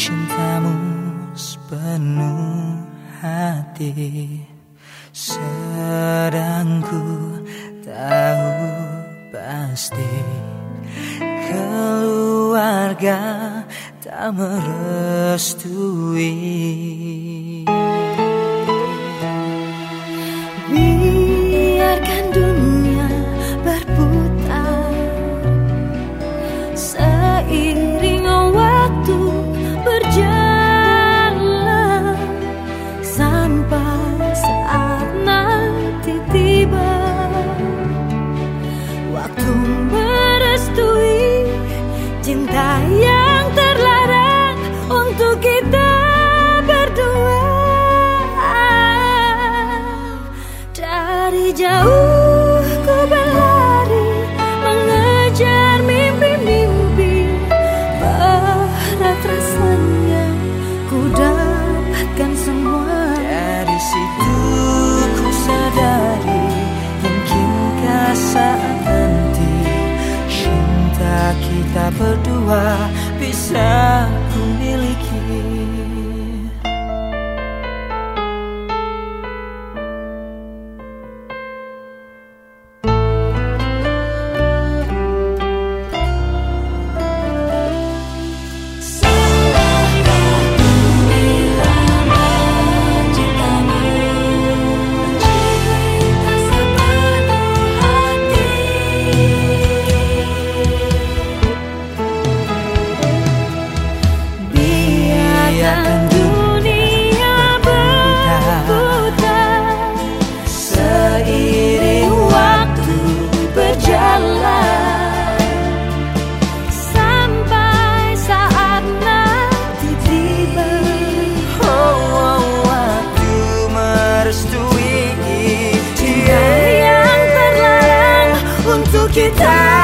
cintamu sepenuh hati. Sedang ku tahu pasti Keluarga tak merestui. kita berdua bisa memiliki. que tá.